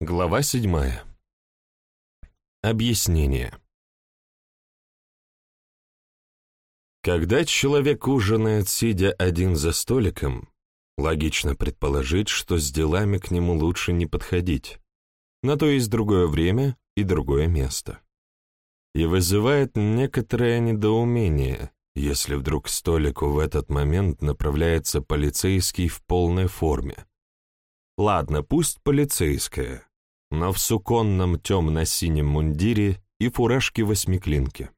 Глава седьмая. Объяснение. Когда человек ужинает, сидя один за столиком, логично предположить, что с делами к нему лучше не подходить. На то есть другое время и другое место. И вызывает некоторое недоумение, если вдруг к столику в этот момент направляется полицейский в полной форме. Ладно, пусть полицейская, но в суконном темно-синем мундире и фуражке восьмиклинки.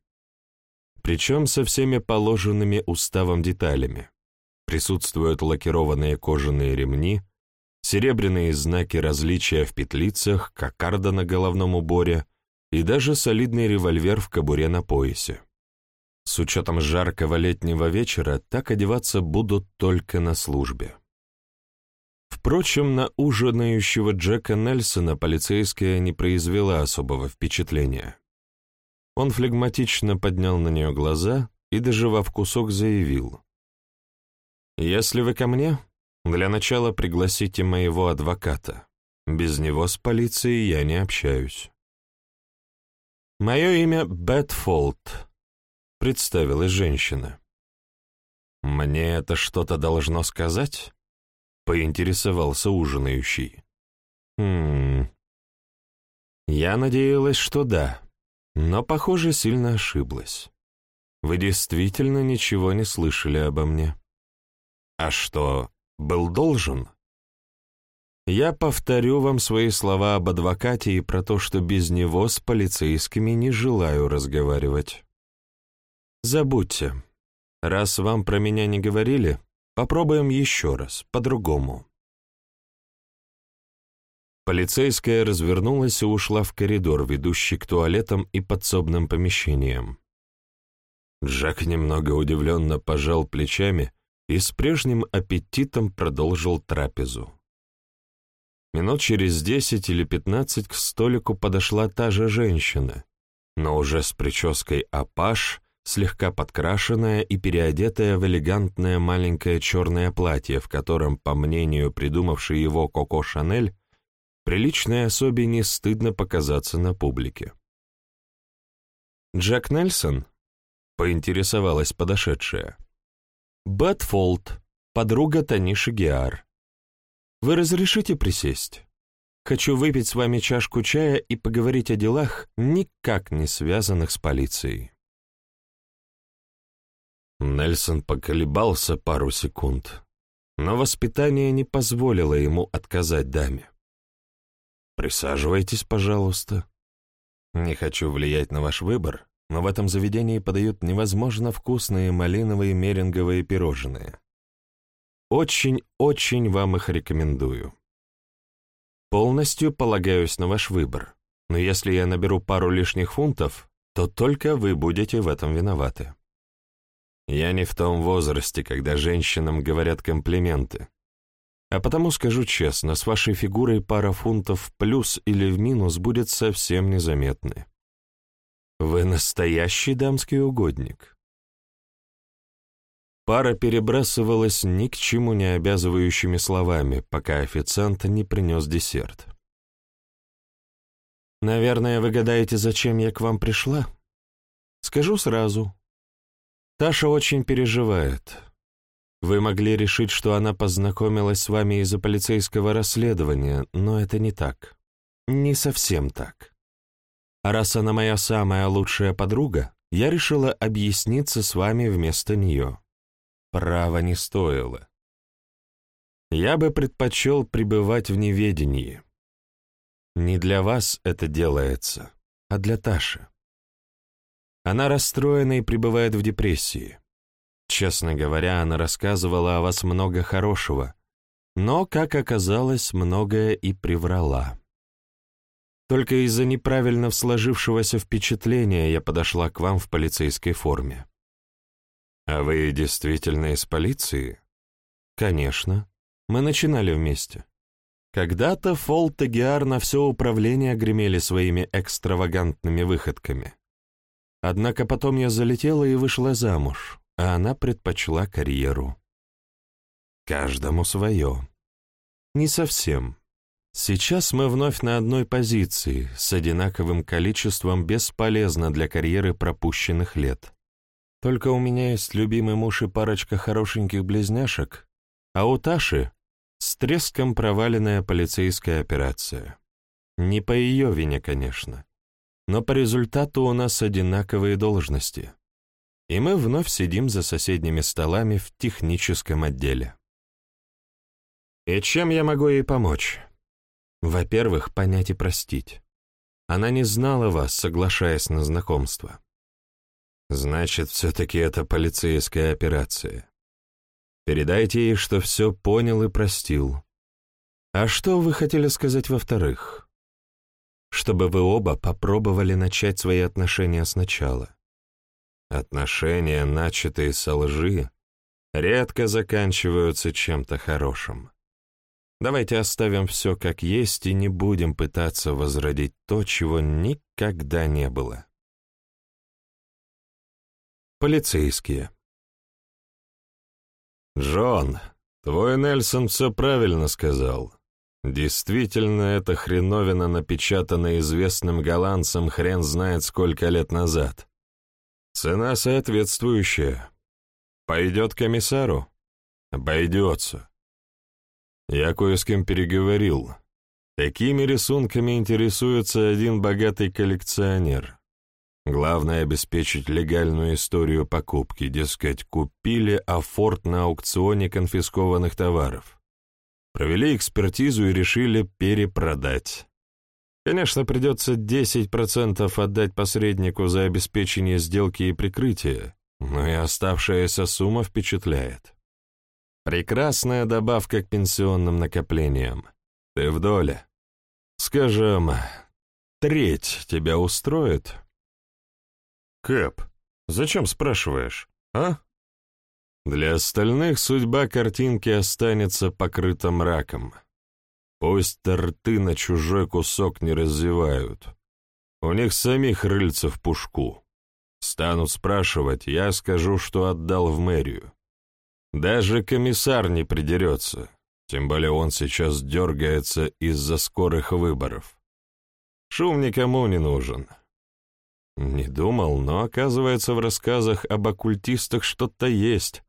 Причем со всеми положенными уставом деталями. Присутствуют лакированные кожаные ремни, серебряные знаки различия в петлицах, кокарда на головном уборе и даже солидный револьвер в кобуре на поясе. С учетом жаркого летнего вечера так одеваться будут только на службе. Впрочем, на ужинающего Джека Нельсона полицейская не произвела особого впечатления. Он флегматично поднял на нее глаза и, доживав кусок, заявил. «Если вы ко мне, для начала пригласите моего адвоката. Без него с полицией я не общаюсь». «Мое имя Бетфолд», — представилась женщина. «Мне это что-то должно сказать?» Поинтересовался ужинающий. «Хм... Я надеялась, что да, но, похоже, сильно ошиблась. Вы действительно ничего не слышали обо мне. А что, был должен?» Я повторю вам свои слова об адвокате и про то, что без него с полицейскими не желаю разговаривать. Забудьте. Раз вам про меня не говорили, Попробуем еще раз, по-другому. Полицейская развернулась и ушла в коридор, ведущий к туалетам и подсобным помещениям. Джек немного удивленно пожал плечами и с прежним аппетитом продолжил трапезу. Минут через десять или пятнадцать к столику подошла та же женщина, но уже с прической апаш слегка подкрашенная и переодетая в элегантное маленькое черное платье, в котором, по мнению придумавшей его Коко Шанель, приличной особе не стыдно показаться на публике. «Джек Нельсон?» — поинтересовалась подошедшая. «Бэтфолд, подруга Таниши Геар. Вы разрешите присесть? Хочу выпить с вами чашку чая и поговорить о делах, никак не связанных с полицией». Нельсон поколебался пару секунд, но воспитание не позволило ему отказать даме. «Присаживайтесь, пожалуйста. Не хочу влиять на ваш выбор, но в этом заведении подают невозможно вкусные малиновые меринговые пирожные. Очень-очень вам их рекомендую. Полностью полагаюсь на ваш выбор, но если я наберу пару лишних фунтов, то только вы будете в этом виноваты. Я не в том возрасте, когда женщинам говорят комплименты. А потому скажу честно, с вашей фигурой пара фунтов в плюс или в минус будет совсем незаметны. Вы настоящий дамский угодник. Пара перебрасывалась ни к чему не обязывающими словами, пока официант не принес десерт. «Наверное, вы гадаете, зачем я к вам пришла? Скажу сразу, Таша очень переживает. Вы могли решить, что она познакомилась с вами из-за полицейского расследования, но это не так. Не совсем так. А раз она моя самая лучшая подруга, я решила объясниться с вами вместо нее. Право не стоило. Я бы предпочел пребывать в неведении. Не для вас это делается, а для Таши. Она расстроена и пребывает в депрессии. Честно говоря, она рассказывала о вас много хорошего, но, как оказалось, многое и приврала. Только из-за неправильно сложившегося впечатления я подошла к вам в полицейской форме. А вы действительно из полиции? Конечно. Мы начинали вместе. Когда-то Фолт и Геар на все управление гремели своими экстравагантными выходками. Однако потом я залетела и вышла замуж, а она предпочла карьеру. Каждому свое. Не совсем. Сейчас мы вновь на одной позиции, с одинаковым количеством бесполезно для карьеры пропущенных лет. Только у меня есть любимый муж и парочка хорошеньких близняшек, а у Таши с треском проваленная полицейская операция. Не по ее вине, конечно, но по результату у нас одинаковые должности. И мы вновь сидим за соседними столами в техническом отделе. И чем я могу ей помочь? Во-первых, понять и простить. Она не знала вас, соглашаясь на знакомство. Значит, все-таки это полицейская операция. Передайте ей, что все понял и простил. А что вы хотели сказать во-вторых? Чтобы вы оба попробовали начать свои отношения сначала. Отношения, начатые со лжи, редко заканчиваются чем-то хорошим. Давайте оставим все как есть и не будем пытаться возродить то, чего никогда не было. Полицейские. «Джон, твой Нельсон все правильно сказал. Действительно, эта хреновина напечатана известным голландцем хрен знает сколько лет назад. Цена соответствующая. Пойдет комиссару? Обойдется. Я кое с кем переговорил. Такими рисунками интересуется один богатый коллекционер. Главное — обеспечить легальную историю покупки, дескать, купили афорт на аукционе конфискованных товаров. Провели экспертизу и решили перепродать. Конечно, придется 10% отдать посреднику за обеспечение сделки и прикрытие, но и оставшаяся сумма впечатляет. Прекрасная добавка к пенсионным накоплениям. Ты в доле. Скажем, треть тебя устроит? Кэп, зачем спрашиваешь, а? Для остальных судьба картинки останется покрыта мраком. Пусть рты на чужой кусок не раззевают. У них самих рыльца в пушку. Станут спрашивать, я скажу, что отдал в мэрию. Даже комиссар не придерется, тем более он сейчас дергается из-за скорых выборов. Шум никому не нужен. Не думал, но оказывается в рассказах об оккультистах что-то есть.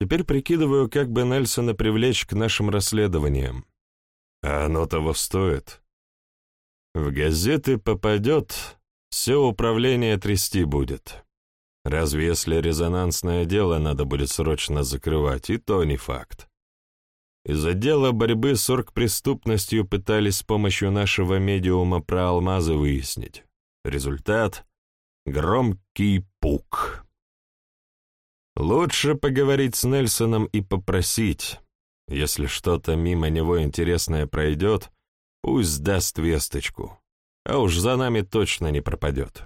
Теперь прикидываю, как бы Нельсона привлечь к нашим расследованиям. А оно того стоит. В газеты попадет, все управление трясти будет. Разве если резонансное дело надо будет срочно закрывать, и то не факт. Из отдела борьбы с оргпреступностью пытались с помощью нашего медиума про алмазы выяснить. Результат — громкий пук. Лучше поговорить с Нельсоном и попросить, если что-то мимо него интересное пройдет, пусть даст весточку, а уж за нами точно не пропадет.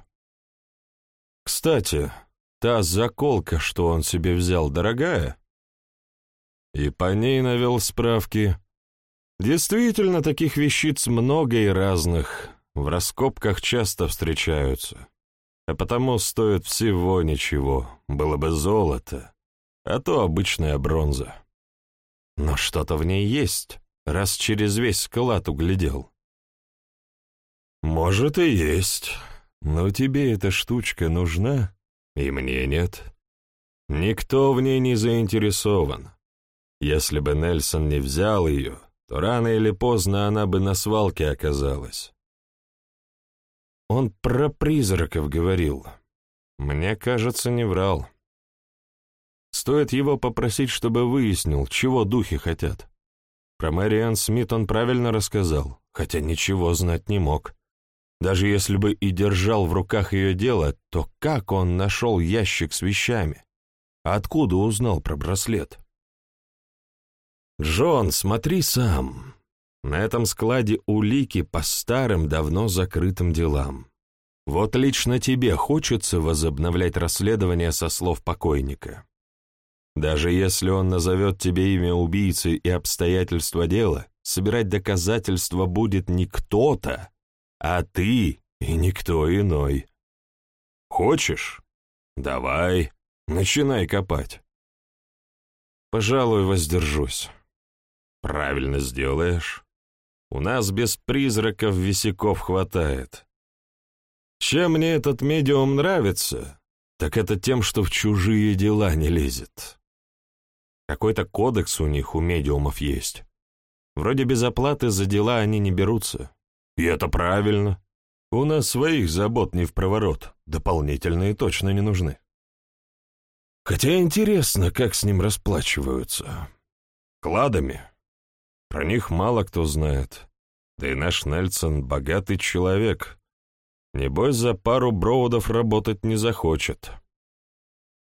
Кстати, Та заколка, что он себе взял, дорогая? И по ней навел справки. Действительно, таких вещиц много и разных, в раскопках часто встречаются. А потому стоит всего ничего, было бы золото, а то обычная бронза. Но что-то в ней есть, раз через весь склад углядел. Может и есть, но тебе эта штучка нужна? И мне нет. Никто в ней не заинтересован. Если бы Нельсон не взял ее, то рано или поздно она бы на свалке оказалась. Он про призраков говорил. Мне кажется, не врал. Стоит его попросить, чтобы выяснил, чего духи хотят. Про Мэриан Смит он правильно рассказал, хотя ничего знать не мог. Даже если бы и держал в руках ее дело, то как он нашел ящик с вещами? Откуда узнал про браслет? «Джон, смотри сам. На этом складе улики по старым, давно закрытым делам. Вот лично тебе хочется возобновлять расследование со слов покойника. Даже если он назовет тебе имя убийцы и обстоятельства дела, собирать доказательства будет не кто-то, а ты и никто иной. Хочешь? Давай, начинай копать. Пожалуй, воздержусь. Правильно сделаешь. У нас без призраков висяков хватает. Чем мне этот медиум нравится, так это тем, что в чужие дела не лезет. Какой-то кодекс у них, у медиумов есть. Вроде без оплаты за дела они не берутся. И это правильно. У нас своих забот не в проворот, дополнительные точно не нужны. Хотя интересно, как с ним расплачиваются. Кладами. Про них мало кто знает. Да и наш Нельсон — богатый человек. Небось, за пару броудов работать не захочет.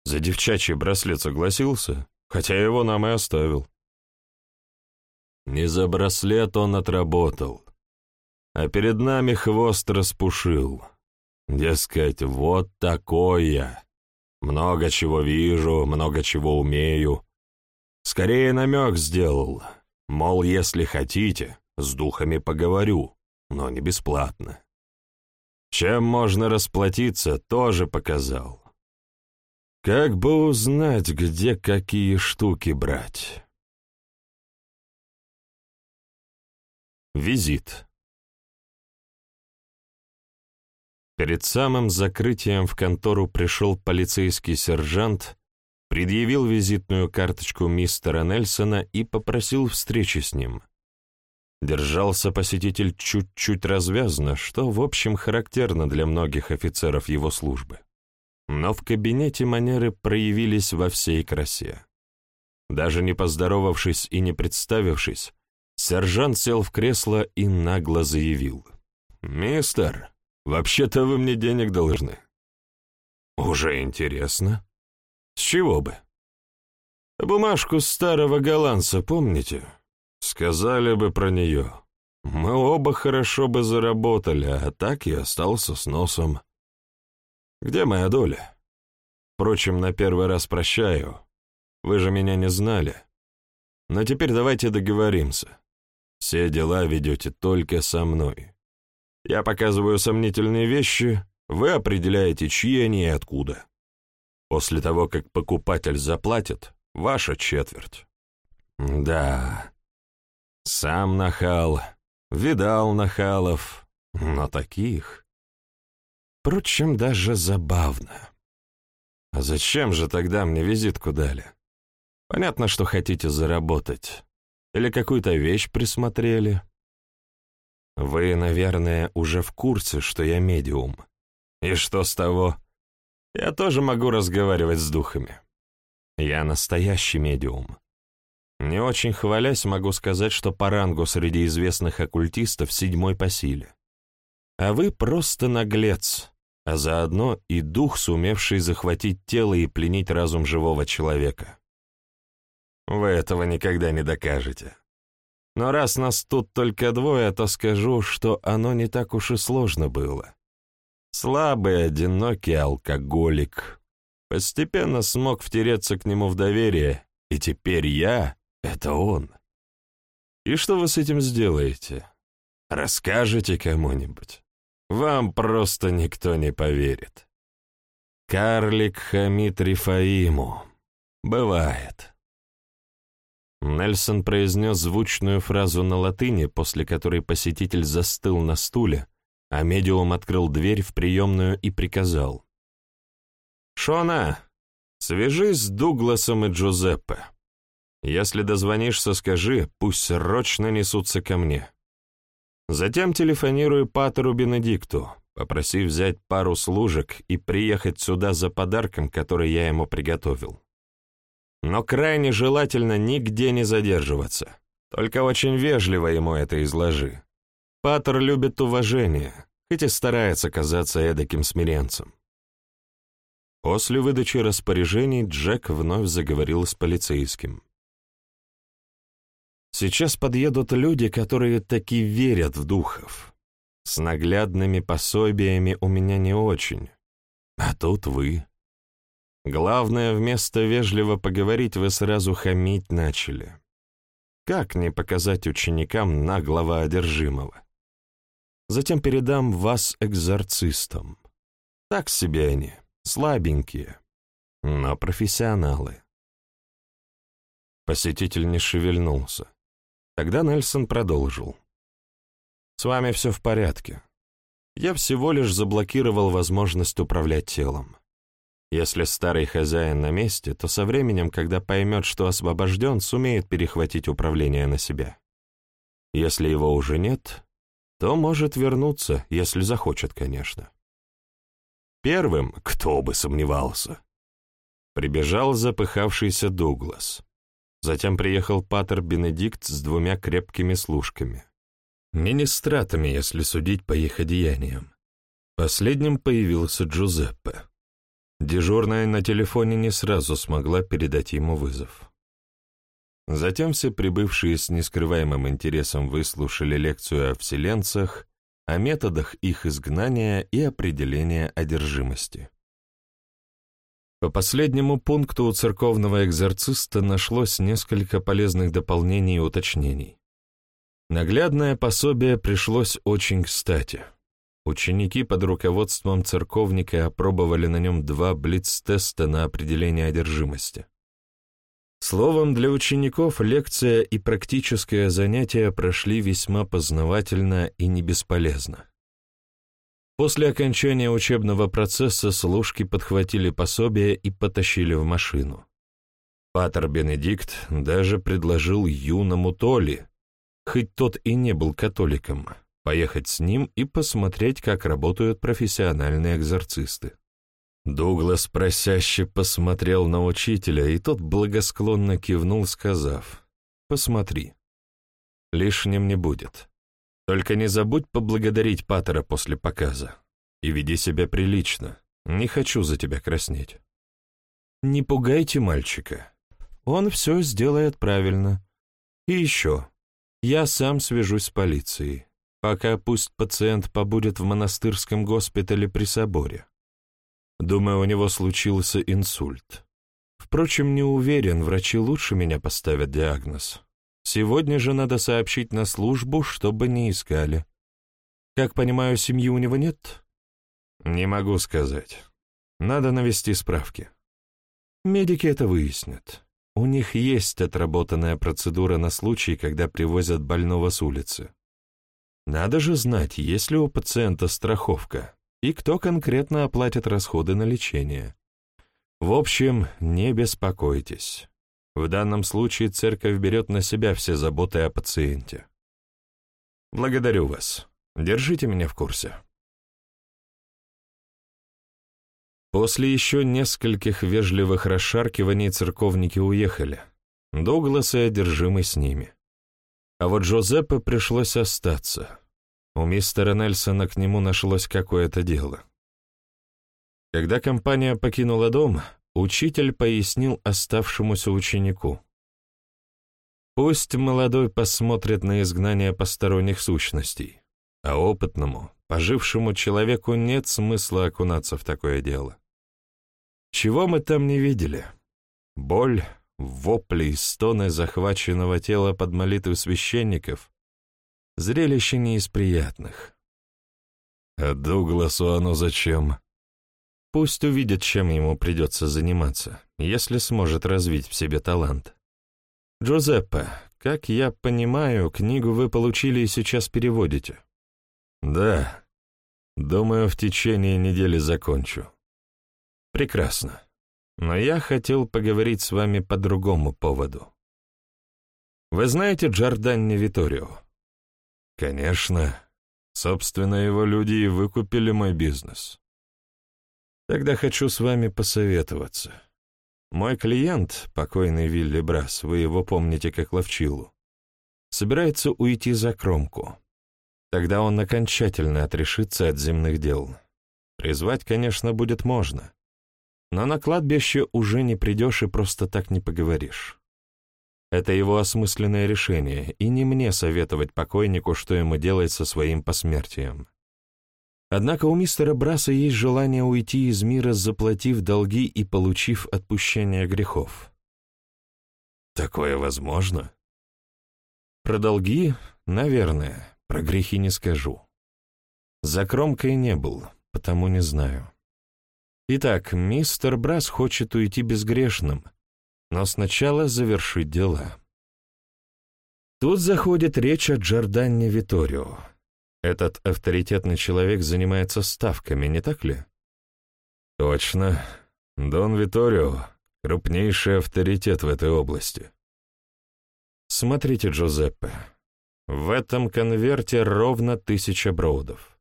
За девчачий браслет согласился, хотя его нам и оставил. Не за браслет он отработал, а перед нами хвост распушил. Дескать, вот такое. Много чего вижу, много чего умею. Скорее намек сделал, мол, если хотите, с духами поговорю, но не бесплатно. Чем можно расплатиться, тоже показал. Как бы узнать, где какие штуки брать? Визит. Перед самым закрытием в контору пришел полицейский сержант, предъявил визитную карточку мистера Нельсона и попросил встречи с ним. Держался посетитель чуть-чуть развязно, что, в общем, характерно для многих офицеров его службы. Но в кабинете манеры проявились во всей красе. Даже не поздоровавшись и не представившись, сержант сел в кресло и нагло заявил. «Мистер, Вообще-то вы мне денег должны. Уже интересно. С чего бы? Бумажку старого голландца, помните? Сказали бы про нее. Мы оба хорошо бы заработали, а так я остался с носом. Где моя доля? Впрочем, на первый раз прощаю. Вы же меня не знали. Но теперь давайте договоримся. Все дела ведете только со мной. Я показываю сомнительные вещи, вы определяете, чьи они и откуда. После того, как покупатель заплатит, ваша четверть. Да, сам нахал, видал нахалов, но таких... Впрочем, даже забавно. А зачем же тогда мне визитку дали? Понятно, что хотите заработать. Или какую-то вещь присмотрели. Вы, наверное, уже в курсе, что я медиум. И что с того? Я тоже могу разговаривать с духами. Я настоящий медиум. Не очень хвалясь, могу сказать, что по рангу среди известных оккультистов седьмой по силе. А вы просто наглец, а заодно и дух, сумевший захватить тело и пленить разум живого человека. Вы этого никогда не докажете. Но раз нас тут только двое, то скажу, что оно не так уж и сложно было. Слабый, одинокий алкоголик. Постепенно смог втереться к нему в доверие, и теперь я — это он. И что вы с этим сделаете? Расскажете кому-нибудь? Вам просто никто не поверит. Карлик хамит Рифаиму. Бывает. Нельсон произнес звучную фразу на латыни, после которой посетитель застыл на стуле, а медиум открыл дверь в приемную и приказал. «Шона, свяжись с Дугласом и Джузеппе. Если дозвонишься, скажи, пусть срочно несутся ко мне. Затем телефонируй Патеру Бенедикту, попроси взять пару служек и приехать сюда за подарком, который я ему приготовил но крайне желательно нигде не задерживаться. Только очень вежливо ему это изложи. Паттер любит уважение, хоть и старается казаться эдаким смиренцем. После выдачи распоряжений Джек вновь заговорил с полицейским. «Сейчас подъедут люди, которые таки верят в духов. С наглядными пособиями у меня не очень. А тут вы. Главное, вместо вежливо поговорить вы сразу хамить начали. Как не показать ученикам наглого одержимого? Затем передам вас экзорцистам. Так себе они, слабенькие, но профессионалы. Посетитель не шевельнулся. Тогда Нельсон продолжил. С вами все в порядке. Я всего лишь заблокировал возможность управлять телом. Если старый хозяин на месте, то со временем, когда поймет, что освобожден, сумеет перехватить управление на себя. Если его уже нет, то может вернуться, если захочет, конечно. Первым, кто бы сомневался, прибежал запыхавшийся Дуглас. Затем приехал патер Бенедикт с двумя крепкими служками. Министратами, если судить по их одеяниям. Последним появился Джузеппе. Дежурная на телефоне не сразу смогла передать ему вызов. Затем все прибывшие с нескрываемым интересом выслушали лекцию о вселенцах, о методах их изгнания и определения одержимости. По последнему пункту у церковного экзорциста нашлось несколько полезных дополнений и уточнений. Наглядное пособие пришлось очень кстати. Ученики под руководством церковника опробовали на нем два блиц-теста на определение одержимости. Словом, для учеников лекция и практическое занятие прошли весьма познавательно и не бесполезно. После окончания учебного процесса служки подхватили пособие и потащили в машину. Патер Бенедикт даже предложил юному Толи, хоть тот и не был католиком, поехать с ним и посмотреть, как работают профессиональные экзорцисты. Дуглас просяще посмотрел на учителя, и тот благосклонно кивнул, сказав, «Посмотри, лишним не будет. Только не забудь поблагодарить Паттера после показа. И веди себя прилично, не хочу за тебя краснеть». «Не пугайте мальчика. Он все сделает правильно. И еще, я сам свяжусь с полицией. Пока пусть пациент побудет в монастырском госпитале при соборе. Думаю, у него случился инсульт. Впрочем, не уверен, врачи лучше меня поставят диагноз. Сегодня же надо сообщить на службу, чтобы не искали. Как понимаю, семьи у него нет? Не могу сказать. Надо навести справки. Медики это выяснят. У них есть отработанная процедура на случай, когда привозят больного с улицы. Надо же знать, есть ли у пациента страховка и кто конкретно оплатит расходы на лечение. В общем, не беспокойтесь. В данном случае церковь берет на себя все заботы о пациенте. Благодарю вас. Держите меня в курсе. После еще нескольких вежливых расшаркиваний церковники уехали. Дуглас и одержимый с ними. А вот Джозеппе пришлось остаться. У мистера Нельсона к нему нашлось какое-то дело. Когда компания покинула дом, учитель пояснил оставшемуся ученику. Пусть молодой посмотрит на изгнание посторонних сущностей, а опытному, пожившему человеку нет смысла окунаться в такое дело. Чего мы там не видели? Боль, вопли и стоны захваченного тела под молитвы священников — зрелище не из приятных. А Дугласу оно зачем? Пусть увидит, чем ему придется заниматься, если сможет развить в себе талант. Джузеппе, как я понимаю, книгу вы получили и сейчас переводите. Да. Думаю, в течение недели закончу. Прекрасно. Но я хотел поговорить с вами по другому поводу. Вы знаете Джорданни Виторио? Конечно. Собственно, его люди и выкупили мой бизнес. Тогда хочу с вами посоветоваться. Мой клиент, покойный Вилли Брас, вы его помните как Ловчилу, собирается уйти за кромку. Тогда он окончательно отрешится от земных дел. Призвать, конечно, будет можно. Но на кладбище уже не придешь и просто так не поговоришь. Это его осмысленное решение, и не мне советовать покойнику, что ему делать со своим посмертием. Однако у мистера Браса есть желание уйти из мира, заплатив долги и получив отпущение грехов. Такое возможно? Про долги, наверное, про грехи не скажу. За кромкой не был, потому не знаю. Итак, мистер Брас хочет уйти безгрешным, но сначала завершить дела. Тут заходит речь о Джорданне Виторио. Этот авторитетный человек занимается ставками, не так ли? Точно. Дон Виторио — крупнейший авторитет в этой области. Смотрите, Джузеппе, в этом конверте ровно тысяча броудов.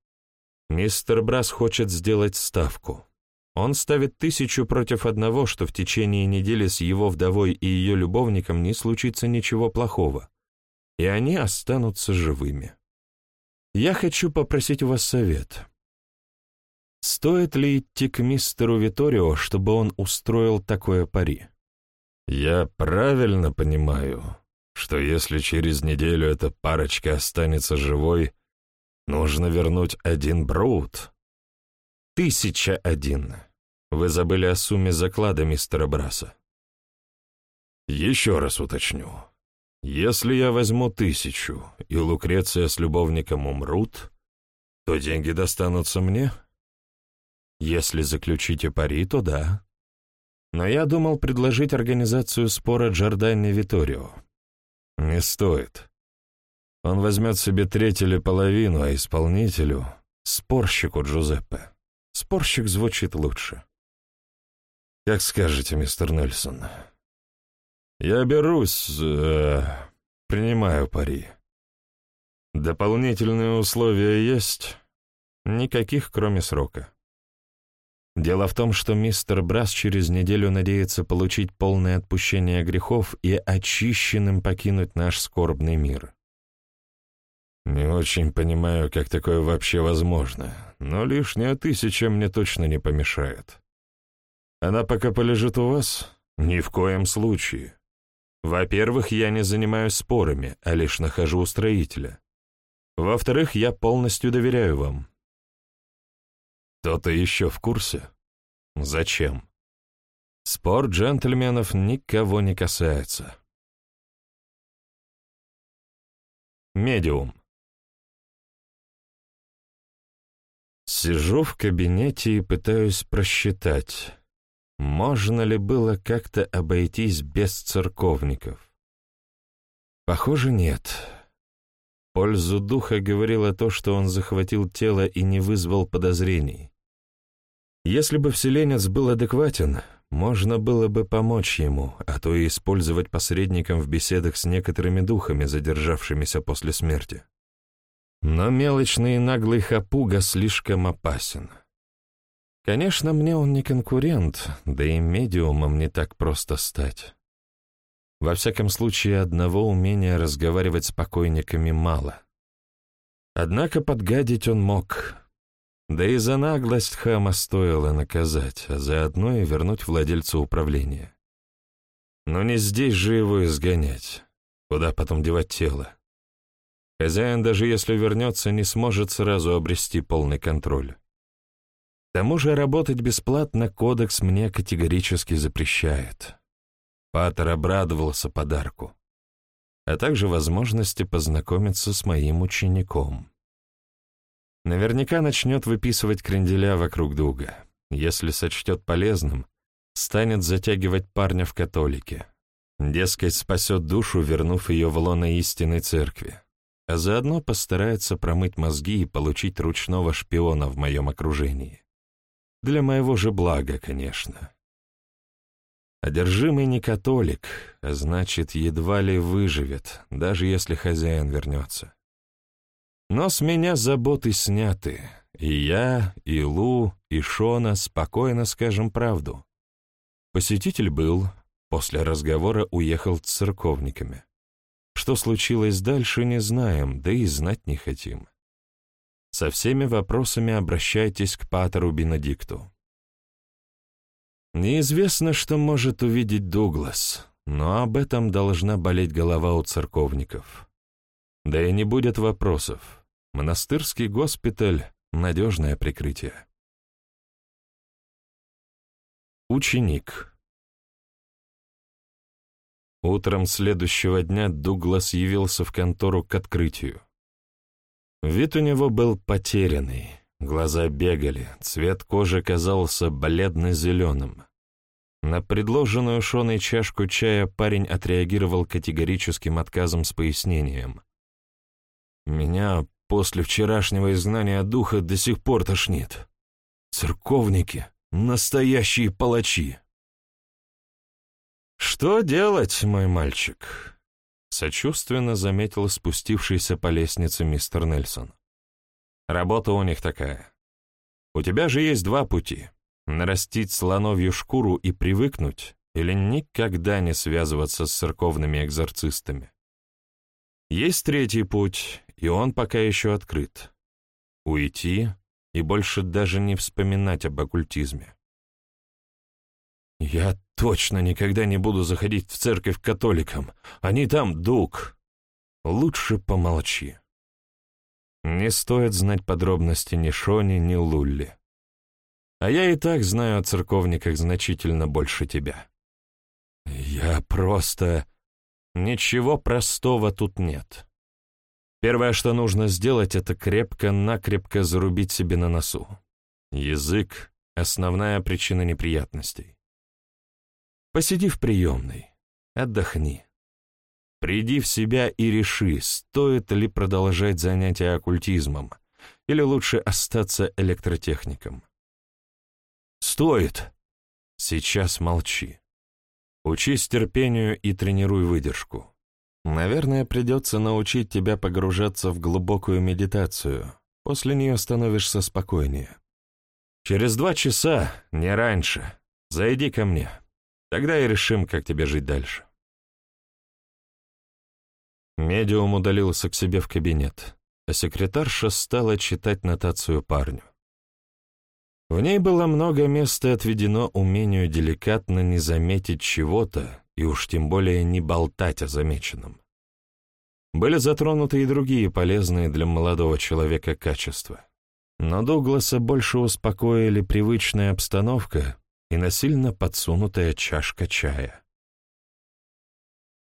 Мистер Брас хочет сделать ставку. Он ставит тысячу против одного, что в течение недели с его вдовой и ее любовником не случится ничего плохого, и они останутся живыми. Я хочу попросить у вас совет. Стоит ли идти к мистеру Виторио, чтобы он устроил такое пари? Я правильно понимаю, что если через неделю эта парочка останется живой, нужно вернуть один броуд? Тысяча один. Вы забыли о сумме заклада мистера Браса. Еще раз уточню. Если я возьму тысячу, и Лукреция с любовником умрут, то деньги достанутся мне? Если заключите пари, то да. Но я думал предложить организацию спора Джордани Виторио. Не стоит. Он возьмет себе треть или половину, а исполнителю — спорщику Джузеппе. Спорщик звучит лучше. Как скажете, мистер Нельсон. Я берусь, э, принимаю пари. Дополнительные условия есть? Никаких, кроме срока. Дело в том, что мистер Брас через неделю надеется получить полное отпущение грехов и очищенным покинуть наш скорбный мир. Не очень понимаю, как такое вообще возможно, но лишняя тысяча мне точно не помешает. Она пока полежит у вас? Ни в коем случае. Во-первых, я не занимаюсь спорами, а лишь нахожу устроителя. Во-вторых, я полностью доверяю вам. Кто-то еще в курсе? Зачем? Спор джентльменов никого не касается. Медиум. Сижу в кабинете и пытаюсь просчитать, можно ли было как-то обойтись без церковников? Похоже, нет. пользу духа говорило то, что он захватил тело и не вызвал подозрений. Если бы вселенец был адекватен, можно было бы помочь ему, а то и использовать посредником в беседах с некоторыми духами, задержавшимися после смерти. Но мелочный и наглый хапуга слишком опасен. Конечно, мне он не конкурент, да и медиумом не так просто стать. Во всяком случае, одного умения разговаривать с покойниками мало. Однако подгадить он мог. Да и за наглость хама стоило наказать, а заодно и вернуть владельцу управления. Но не здесь же его изгонять. Куда потом девать тело? Хозяин, даже если вернется, не сможет сразу обрести полный контроль. К тому же работать бесплатно кодекс мне категорически запрещает. Патер обрадовался подарку, а также возможности познакомиться с моим учеником. Наверняка начнет выписывать кренделя вокруг дуга. Если сочтет полезным, станет затягивать парня в католике. Дескать, спасет душу, вернув ее в лоно истинной церкви, а заодно постарается промыть мозги и получить ручного шпиона в моем окружении. Для моего же блага, конечно. Одержимый не католик, а значит, едва ли выживет, даже если хозяин вернется. Но с меня заботы сняты, и я, и Лу, и Шона спокойно скажем правду. Посетитель был, после разговора уехал с церковниками. Что случилось дальше, не знаем, да и знать не хотим. Со всеми вопросами обращайтесь к Патеру Бенедикту. Неизвестно, что может увидеть Дуглас, но об этом должна болеть голова у церковников. Да и не будет вопросов. Монастырский госпиталь — надежное прикрытие. Ученик Утром следующего дня Дуглас явился в контору к открытию. Вид у него был потерянный, глаза бегали, цвет кожи казался бледно-зеленым. На предложенную Шоной чашку чая парень отреагировал категорическим отказом с пояснением. «Меня после вчерашнего изгнания духа до сих пор тошнит. Церковники — настоящие палачи. «Что делать, мой мальчик?» — сочувственно заметил спустившийся по лестнице мистер Нельсон. «Работа у них такая. У тебя же есть два пути — нарастить слоновью шкуру и привыкнуть, или никогда не связываться с церковными экзорцистами. Есть третий путь, и он пока еще открыт. Уйти и больше даже не вспоминать об оккультизме. «Я точно никогда не буду заходить в церковь католикам. Они там дуг. Лучше помолчи». Не стоит знать подробности ни Шони, ни Лулли. А я и так знаю о церковниках значительно больше тебя. Я просто... Ничего простого тут нет. Первое, что нужно сделать, это крепко-накрепко зарубить себе на носу. Язык — основная причина неприятностей. Посиди в приемной, отдохни. Приди в себя и реши, стоит ли продолжать занятия оккультизмом, или лучше остаться электротехником. Стоит. Сейчас молчи. Учись терпению и тренируй выдержку. Наверное, придется научить тебя погружаться в глубокую медитацию. После нее становишься спокойнее. Через два часа, не раньше, зайди ко мне. Тогда и решим, как тебе жить дальше. Медиум удалился к себе в кабинет, а секретарша стала читать нотацию парню. В ней было много места отведено умению деликатно не заметить чего-то и уж тем более не болтать о замеченном. Были затронуты и другие полезные для молодого человека качества. Но Дугласа больше успокоили привычная обстановка и насильно подсунутая чашка чая.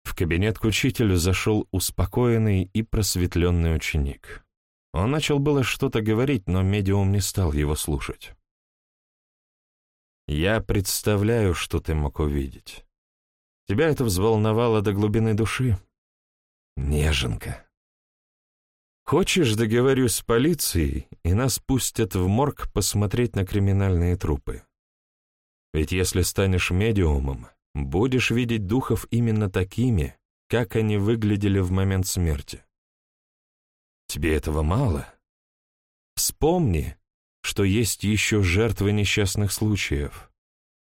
В кабинет к учителю зашел успокоенный и просветленный ученик. Он начал было что-то говорить, но медиум не стал его слушать. Я представляю, что ты мог увидеть. Тебя это взволновало до глубины души? Неженка. Хочешь, договорюсь с полицией, и нас пустят в морг посмотреть на криминальные трупы? Ведь если станешь медиумом, будешь видеть духов именно такими, как они выглядели в момент смерти. Тебе этого мало? Вспомни, что есть еще жертвы несчастных случаев,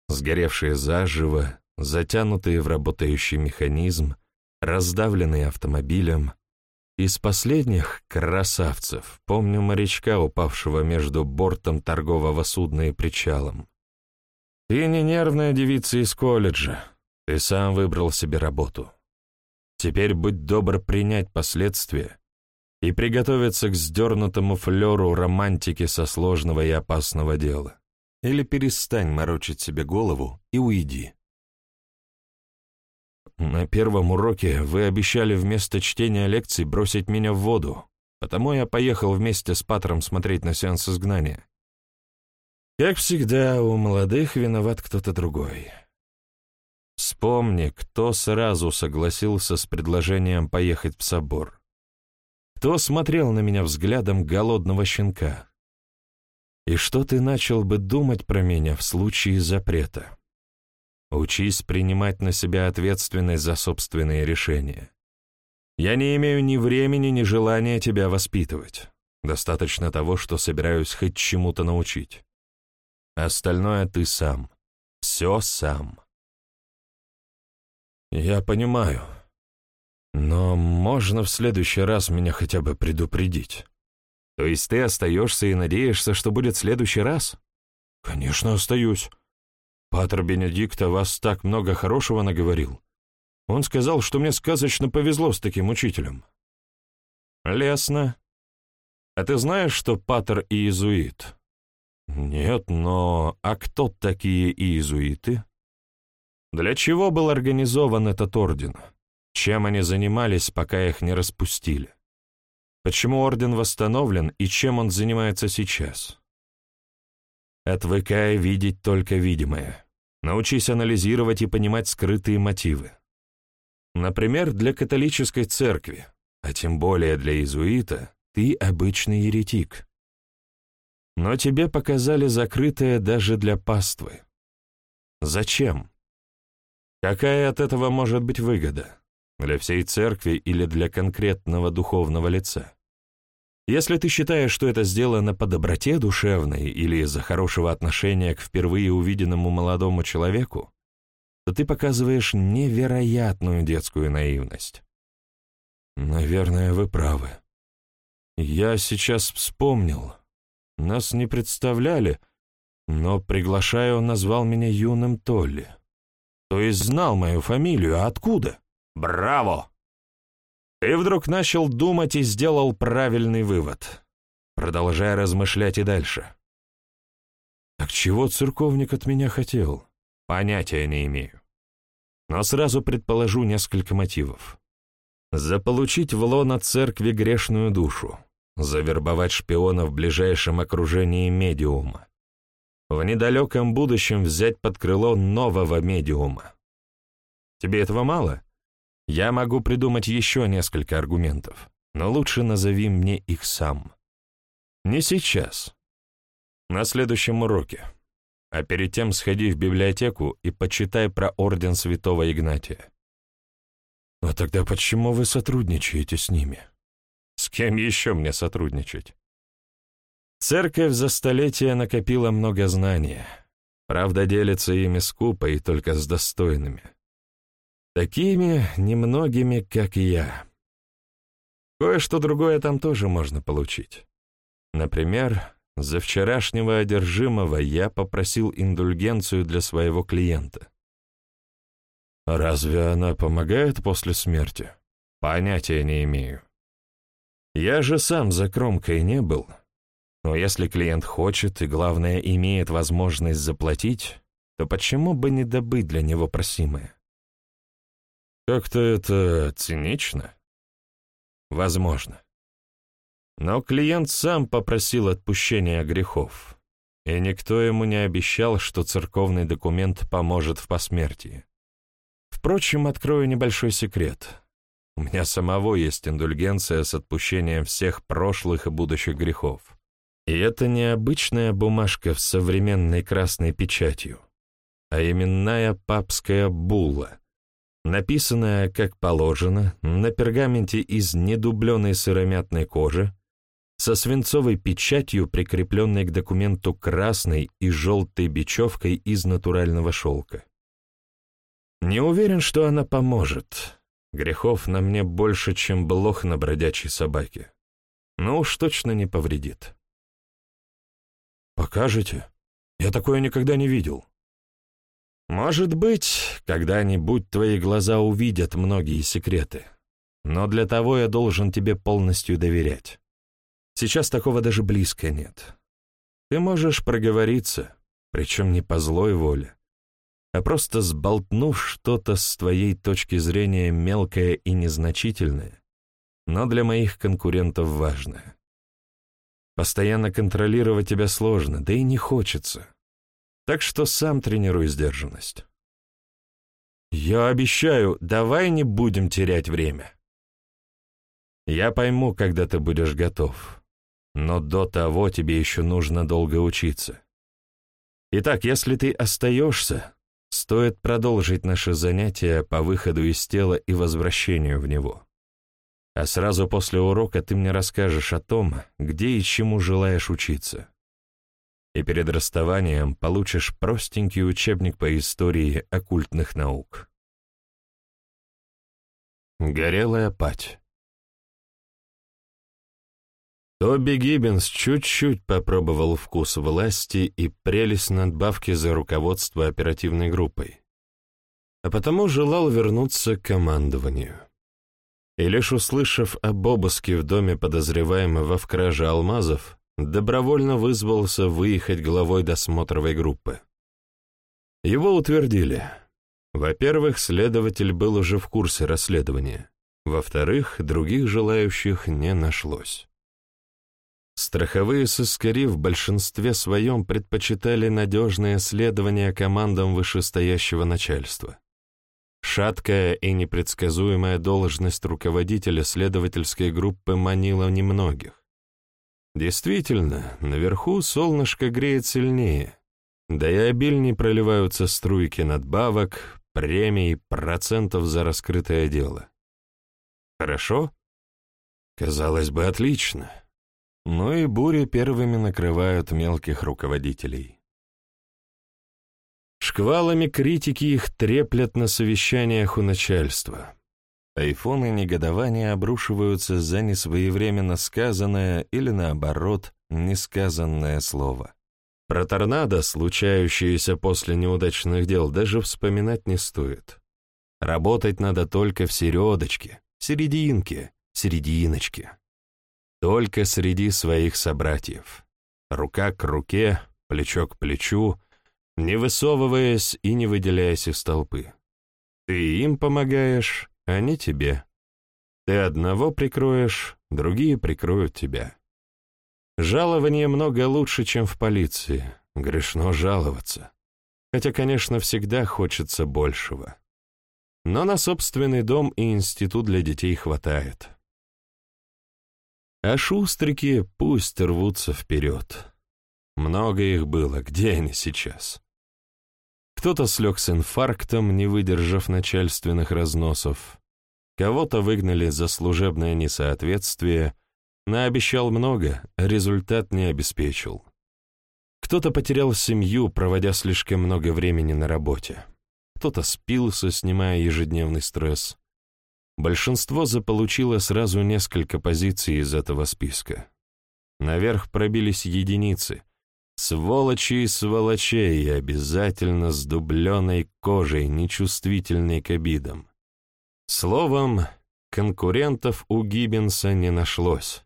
сгоревшие заживо, затянутые в работающий механизм, раздавленные автомобилем. Из последних красавцев помню морячка, упавшего между бортом торгового судна и причалом. Ты не нервная девица из колледжа, ты сам выбрал себе работу. Теперь будь добр принять последствия и приготовиться к сдернутому флеру романтики со сложного и опасного дела. Или перестань морочить себе голову и уйди. На первом уроке вы обещали вместо чтения лекций бросить меня в воду, потому я поехал вместе с Патром смотреть на сеанс изгнания. Как всегда, у молодых виноват кто-то другой. Вспомни, кто сразу согласился с предложением поехать в собор. Кто смотрел на меня взглядом голодного щенка? И что ты начал бы думать про меня в случае запрета? Учись принимать на себя ответственность за собственные решения. Я не имею ни времени, ни желания тебя воспитывать. Достаточно того, что собираюсь хоть чему-то научить. Остальное ты сам. Все сам. Я понимаю. Но можно в следующий раз меня хотя бы предупредить. То есть ты остаешься и надеешься, что будет следующий раз? Конечно, остаюсь. Патер Бенедикт о вас так много хорошего наговорил. Он сказал, что мне сказочно повезло с таким учителем. Лесно. А ты знаешь, что Патер иезуит? Нет, но... А кто такие иезуиты? Для чего был организован этот орден? Чем они занимались, пока их не распустили? Почему орден восстановлен и чем он занимается сейчас? Отвыкай видеть только видимое. Научись анализировать и понимать скрытые мотивы. Например, для католической церкви, а тем более для иезуита, ты обычный еретик. Но тебе показали закрытое даже для паствы. Зачем? Какая от этого может быть выгода? Для всей церкви или для конкретного духовного лица? Если ты считаешь, что это сделано по доброте душевной или из-за хорошего отношения к впервые увиденному молодому человеку, то ты показываешь невероятную детскую наивность. Наверное, вы правы. Я сейчас вспомнил. Нас не представляли, но, приглашая, он назвал меня юным Толли. То есть знал мою фамилию, а откуда? Браво! Ты вдруг начал думать и сделал правильный вывод, продолжая размышлять и дальше. Так чего церковник от меня хотел? Понятия не имею. Но сразу предположу несколько мотивов. Заполучить в лоно церкви грешную душу, завербовать шпиона в ближайшем окружении медиума, в недалеком будущем взять под крыло нового медиума. Тебе этого мало? Я могу придумать еще несколько аргументов, но лучше назови мне их сам. Не сейчас. На следующем уроке. А перед тем сходи в библиотеку и почитай про орден святого Игнатия. А тогда почему вы сотрудничаете с ними? С кем еще мне сотрудничать? Церковь за столетия накопила много знаний. Правда, делится ими скупо и только с достойными. Такими немногими, как я. Кое-что другое там тоже можно получить. Например, за вчерашнего одержимого я попросил индульгенцию для своего клиента. Разве она помогает после смерти? Понятия не имею. Я же сам за кромкой не был. Но если клиент хочет и, главное, имеет возможность заплатить, то почему бы не добыть для него просимое? Как-то это цинично. Возможно. Но клиент сам попросил отпущения грехов, и никто ему не обещал, что церковный документ поможет в посмертии. Впрочем, открою небольшой секрет. У меня самого есть индульгенция с отпущением всех прошлых и будущих грехов. И это не обычная бумажка в современной красной печатью, а именная папская булла, написанная, как положено, на пергаменте из недубленной сыромятной кожи, со свинцовой печатью, прикрепленной к документу красной и желтой бечевкой из натурального шелка. Не уверен, что она поможет. Грехов на мне больше, чем блох на бродячей собаке. Но уж точно не повредит. «Покажете? Я такое никогда не видел», может быть, когда-нибудь твои глаза увидят многие секреты, но для того я должен тебе полностью доверять. Сейчас такого даже близко нет. Ты можешь проговориться, причем не по злой воле, а просто сболтнув что-то с твоей точки зрения мелкое и незначительное, но для моих конкурентов важное. Постоянно контролировать тебя сложно, да и не хочется. Так что сам тренируй сдержанность. Я обещаю, давай не будем терять время. Я пойму, когда ты будешь готов, но до того тебе еще нужно долго учиться. Итак, если ты остаешься, стоит продолжить наши занятия по выходу из тела и возвращению в него. А сразу после урока ты мне расскажешь о том, где и чему желаешь учиться и перед расставанием получишь простенький учебник по истории оккультных наук. Горелая пать Тоби Гиббинс чуть-чуть попробовал вкус власти и прелесть надбавки за руководство оперативной группой, а потому желал вернуться к командованию. И лишь услышав об обыске в доме подозреваемого в краже алмазов, добровольно вызвался выехать главой досмотровой группы. Его утвердили. Во-первых, следователь был уже в курсе расследования. Во-вторых, других желающих не нашлось. Страховые сыскари в большинстве своем предпочитали надежное следование командам вышестоящего начальства. Шаткая и непредсказуемая должность руководителя следовательской группы манила немногих. Действительно, наверху солнышко греет сильнее, да и обильней проливаются струйки надбавок, премий, процентов за раскрытое дело. Хорошо? Казалось бы, отлично. Но и бури первыми накрывают мелких руководителей. Шквалами критики их треплят на совещаниях у начальства. Айфоны негодования обрушиваются за несвоевременно сказанное или, наоборот, несказанное слово. Про торнадо, случающиеся после неудачных дел, даже вспоминать не стоит. Работать надо только в середочке, серединке, серединочке. Только среди своих собратьев. Рука к руке, плечо к плечу, не высовываясь и не выделяясь из толпы. Ты им помогаешь, а не тебе. Ты одного прикроешь, другие прикроют тебя. Жалование много лучше, чем в полиции. Грешно жаловаться. Хотя, конечно, всегда хочется большего. Но на собственный дом и институт для детей хватает. А шустрики пусть рвутся вперед. Много их было, где они сейчас? Кто-то слег с инфарктом, не выдержав начальственных разносов. Кого-то выгнали за служебное несоответствие, наобещал много, результат не обеспечил. Кто-то потерял семью, проводя слишком много времени на работе. Кто-то спился, снимая ежедневный стресс. Большинство заполучило сразу несколько позиций из этого списка. Наверх пробились единицы. Сволочи и сволочей, обязательно с дубленой кожей, нечувствительной к обидам. Словом, конкурентов у Гиббинса не нашлось.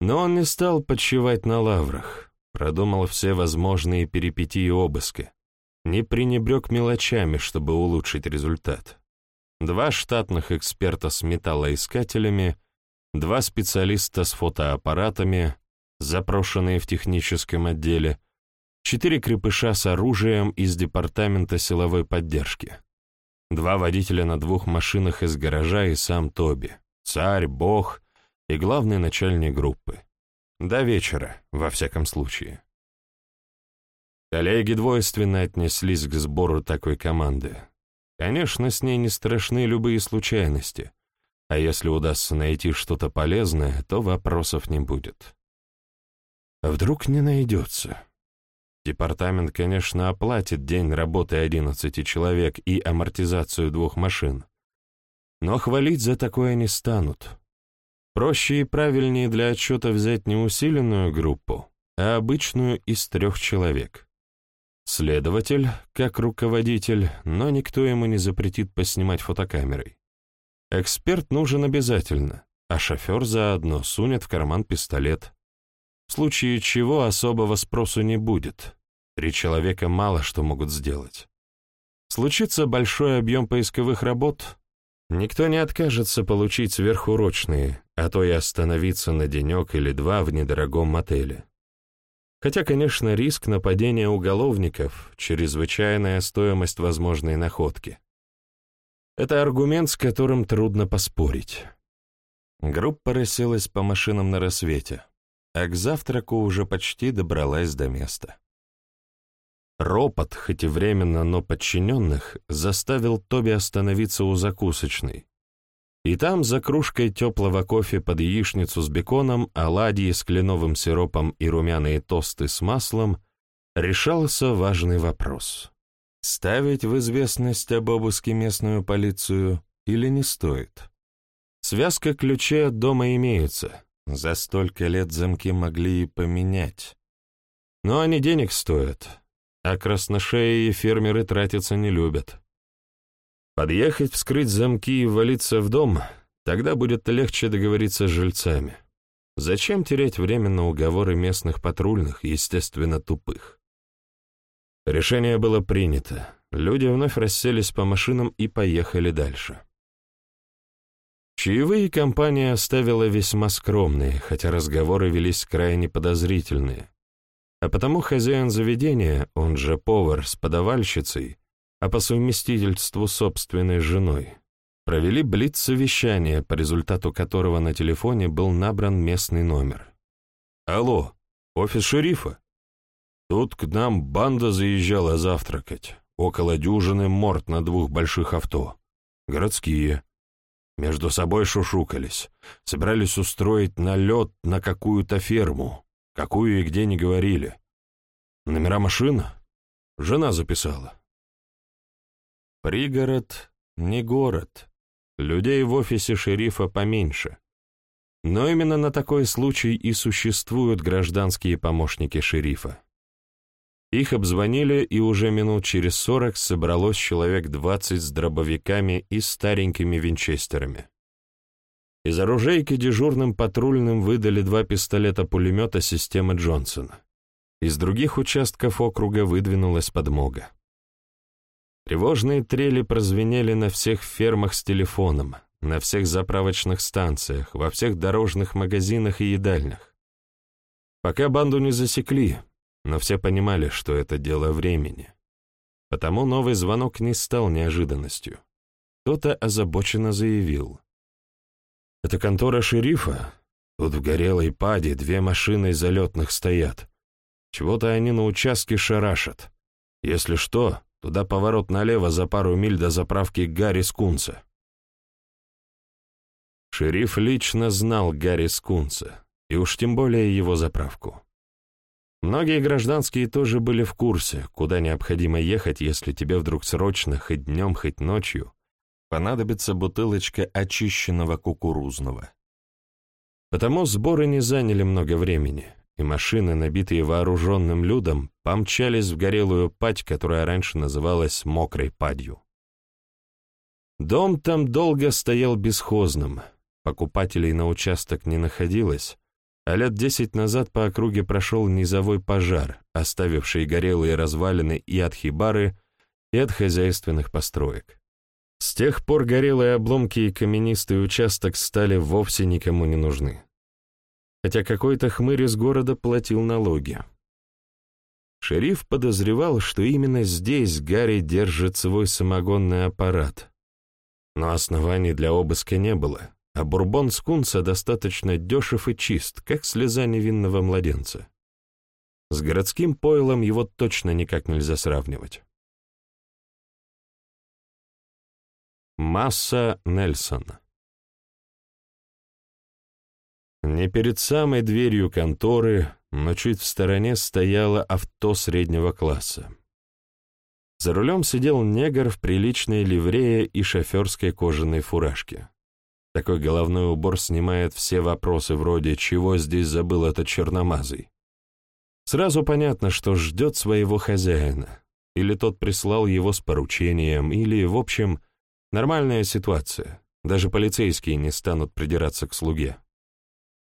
Но он не стал подшивать на лаврах, продумал все возможные перипетии обыска, не пренебрег мелочами, чтобы улучшить результат два штатных эксперта с металлоискателями, два специалиста с фотоаппаратами, запрошенные в техническом отделе, четыре крепыша с оружием из департамента силовой поддержки, два водителя на двух машинах из гаража и сам Тоби, царь, бог и главный начальник группы. До вечера, во всяком случае. Коллеги двойственно отнеслись к сбору такой команды, Конечно, с ней не страшны любые случайности, а если удастся найти что-то полезное, то вопросов не будет. А вдруг не найдется? Департамент, конечно, оплатит день работы 11 человек и амортизацию двух машин, но хвалить за такое не станут. Проще и правильнее для отчета взять не усиленную группу, а обычную из трех человек. Следователь, как руководитель, но никто ему не запретит поснимать фотокамерой. Эксперт нужен обязательно, а шофер заодно сунет в карман пистолет. В случае чего особого спросу не будет. Три человека мало что могут сделать. Случится большой объем поисковых работ, никто не откажется получить сверхурочные, а то и остановиться на денек или два в недорогом мотеле. Хотя, конечно, риск нападения уголовников — чрезвычайная стоимость возможной находки. Это аргумент, с которым трудно поспорить. Группа расселась по машинам на рассвете, а к завтраку уже почти добралась до места. Ропот, хоть и временно, но подчиненных, заставил Тоби остановиться у закусочной, и там за кружкой теплого кофе под яичницу с беконом, оладьи с кленовым сиропом и румяные тосты с маслом решался важный вопрос. Ставить в известность об обыске местную полицию или не стоит? Связка ключей от дома имеется. За столько лет замки могли и поменять. Но они денег стоят, а красношеи и фермеры тратиться не любят. Подъехать, вскрыть замки и валиться в дом, тогда будет легче договориться с жильцами. Зачем терять время на уговоры местных патрульных, естественно, тупых? Решение было принято. Люди вновь расселись по машинам и поехали дальше. Чаевые компания оставила весьма скромные, хотя разговоры велись крайне подозрительные. А потому хозяин заведения, он же повар с подавальщицей, а по совместительству собственной женой, провели блиц-совещание, по результату которого на телефоне был набран местный номер. Алло, офис шерифа? Тут к нам банда заезжала завтракать. Около дюжины морд на двух больших авто. Городские. Между собой шушукались. Собирались устроить налет на какую-то ферму. Какую и где не говорили. Номера машин? Жена записала. Пригород — не город. Людей в офисе шерифа поменьше. Но именно на такой случай и существуют гражданские помощники шерифа. Их обзвонили, и уже минут через сорок собралось человек двадцать с дробовиками и старенькими винчестерами. Из оружейки дежурным патрульным выдали два пистолета-пулемета системы Джонсона. Из других участков округа выдвинулась подмога. Тревожные трели прозвенели на всех фермах с телефоном, на всех заправочных станциях, во всех дорожных магазинах и едальнях. Пока банду не засекли, но все понимали, что это дело времени. Потому новый звонок не стал неожиданностью. Кто-то озабоченно заявил. «Это контора шерифа? Тут в горелой паде две машины залетных стоят. Чего-то они на участке шарашат. Если что, туда поворот налево за пару миль до заправки Гарри Скунса». Шериф лично знал Гарри Скунса, и уж тем более его заправку. Многие гражданские тоже были в курсе, куда необходимо ехать, если тебе вдруг срочно, хоть днем, хоть ночью, понадобится бутылочка очищенного кукурузного. Потому сборы не заняли много времени, и машины, набитые вооруженным людом, помчались в горелую падь, которая раньше называлась «мокрой падью». Дом там долго стоял бесхозным — Покупателей на участок не находилось, а лет десять назад по округе прошел низовой пожар, оставивший горелые развалины и от хибары, и от хозяйственных построек. С тех пор горелые обломки и каменистый участок стали вовсе никому не нужны. Хотя какой-то хмырь из города платил налоги. Шериф подозревал, что именно здесь Гарри держит свой самогонный аппарат. Но оснований для обыска не было, а бурбон скунса достаточно дешев и чист, как слеза невинного младенца. С городским пойлом его точно никак нельзя сравнивать. Масса Нельсон Не перед самой дверью конторы, но чуть в стороне стояло авто среднего класса. За рулем сидел негр в приличной ливрее и шоферской кожаной фуражке. Такой головной убор снимает все вопросы вроде «Чего здесь забыл этот черномазый?». Сразу понятно, что ждет своего хозяина. Или тот прислал его с поручением, или, в общем, нормальная ситуация. Даже полицейские не станут придираться к слуге.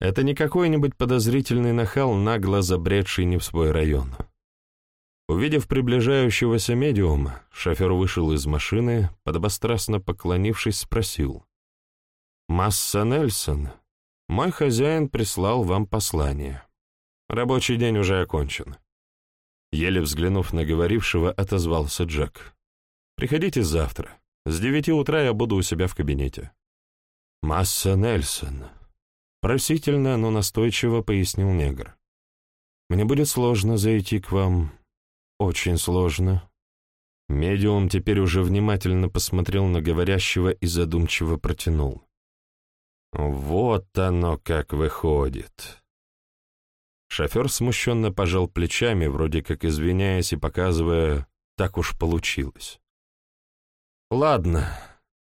Это не какой-нибудь подозрительный нахал, нагло забредший не в свой район. Увидев приближающегося медиума, шофер вышел из машины, подобострастно поклонившись, спросил. «Масса Нельсон, мой хозяин прислал вам послание. Рабочий день уже окончен». Еле взглянув на говорившего, отозвался Джек. «Приходите завтра. С девяти утра я буду у себя в кабинете». «Масса Нельсон», — просительно, но настойчиво пояснил негр. «Мне будет сложно зайти к вам. Очень сложно». Медиум теперь уже внимательно посмотрел на говорящего и задумчиво протянул. Вот оно как выходит. Шофер смущенно пожал плечами, вроде как извиняясь и показывая, так уж получилось. Ладно,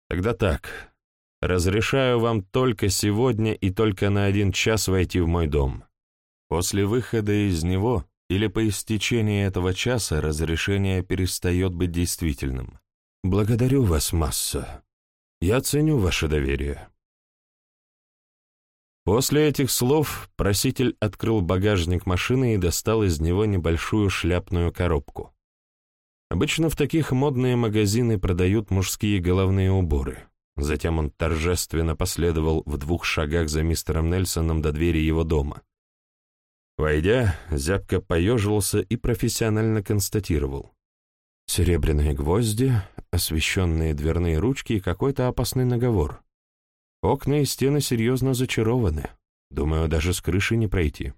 тогда так. Разрешаю вам только сегодня и только на один час войти в мой дом. После выхода из него или по истечении этого часа разрешение перестает быть действительным. Благодарю вас, Масса. Я ценю ваше доверие. После этих слов проситель открыл багажник машины и достал из него небольшую шляпную коробку. Обычно в таких модные магазины продают мужские головные уборы. Затем он торжественно последовал в двух шагах за мистером Нельсоном до двери его дома. Войдя, зябко поежился и профессионально констатировал. Серебряные гвозди, освещенные дверные ручки и какой-то опасный наговор. Окна и стены серьезно зачарованы. Думаю, даже с крыши не пройти.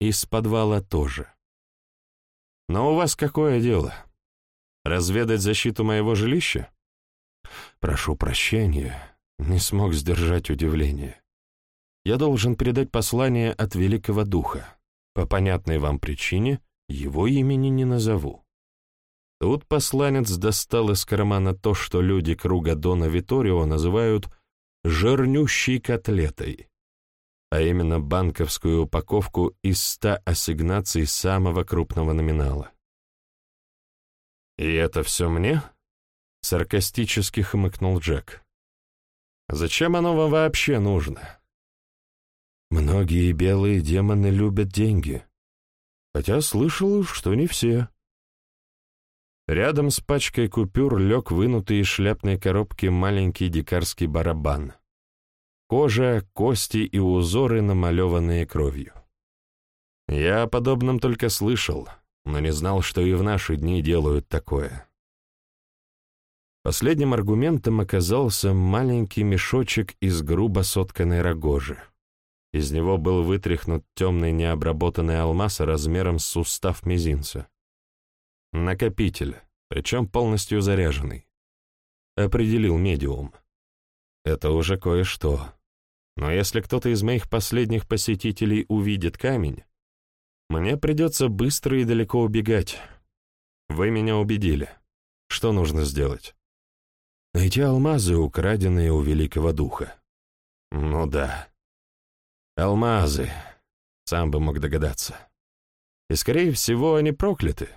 из подвала тоже. Но у вас какое дело? Разведать защиту моего жилища? Прошу прощения, не смог сдержать удивление. Я должен передать послание от Великого Духа. По понятной вам причине его имени не назову. Тут посланец достал из кармана то, что люди круга Дона Виторио называют «жирнющей котлетой», а именно банковскую упаковку из ста ассигнаций самого крупного номинала. «И это все мне?» — саркастически хмыкнул Джек. «Зачем оно вам вообще нужно?» «Многие белые демоны любят деньги, хотя слышал, что не все». Рядом с пачкой купюр лег вынутый из шляпной коробки маленький дикарский барабан. Кожа, кости и узоры, намалеванные кровью. Я о подобном только слышал, но не знал, что и в наши дни делают такое. Последним аргументом оказался маленький мешочек из грубо сотканной рогожи. Из него был вытряхнут темный необработанный алмаз размером с сустав мизинца. Накопитель, причем полностью заряженный. Определил медиум. Это уже кое-что. Но если кто-то из моих последних посетителей увидит камень, мне придется быстро и далеко убегать. Вы меня убедили. Что нужно сделать? Найти алмазы, украденные у Великого Духа. Ну да. Алмазы. Сам бы мог догадаться. И, скорее всего, они прокляты.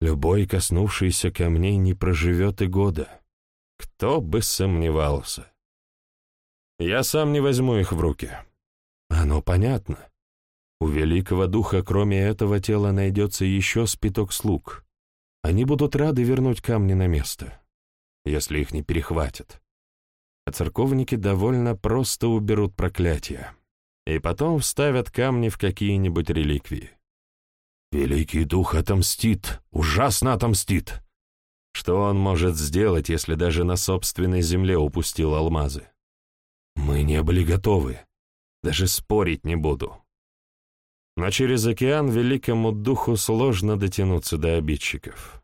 Любой, коснувшийся камней, не проживет и года. Кто бы сомневался. Я сам не возьму их в руки. Оно понятно. У великого духа, кроме этого тела, найдется еще спиток слуг. Они будут рады вернуть камни на место, если их не перехватят. А церковники довольно просто уберут проклятие и потом вставят камни в какие-нибудь реликвии. Великий Дух отомстит, ужасно отомстит. Что он может сделать, если даже на собственной земле упустил алмазы? Мы не были готовы. Даже спорить не буду. Но через океан Великому Духу сложно дотянуться до обидчиков.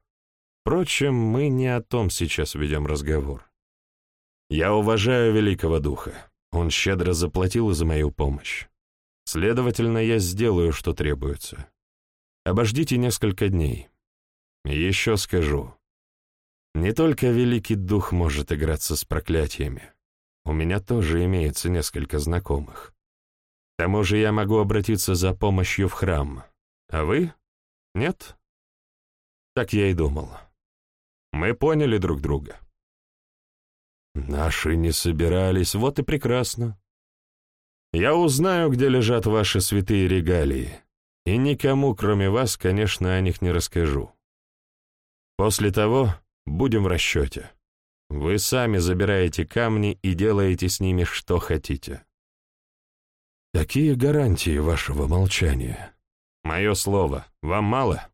Впрочем, мы не о том сейчас ведем разговор. Я уважаю Великого Духа. Он щедро заплатил за мою помощь. Следовательно, я сделаю, что требуется. Обождите несколько дней. Еще скажу. Не только Великий Дух может играться с проклятиями. У меня тоже имеется несколько знакомых. К тому же я могу обратиться за помощью в храм. А вы? Нет? Так я и думал. Мы поняли друг друга. Наши не собирались, вот и прекрасно. Я узнаю, где лежат ваши святые регалии, и никому, кроме вас, конечно, о них не расскажу. После того будем в расчете. Вы сами забираете камни и делаете с ними что хотите. Какие гарантии вашего молчания? Мое слово, вам мало?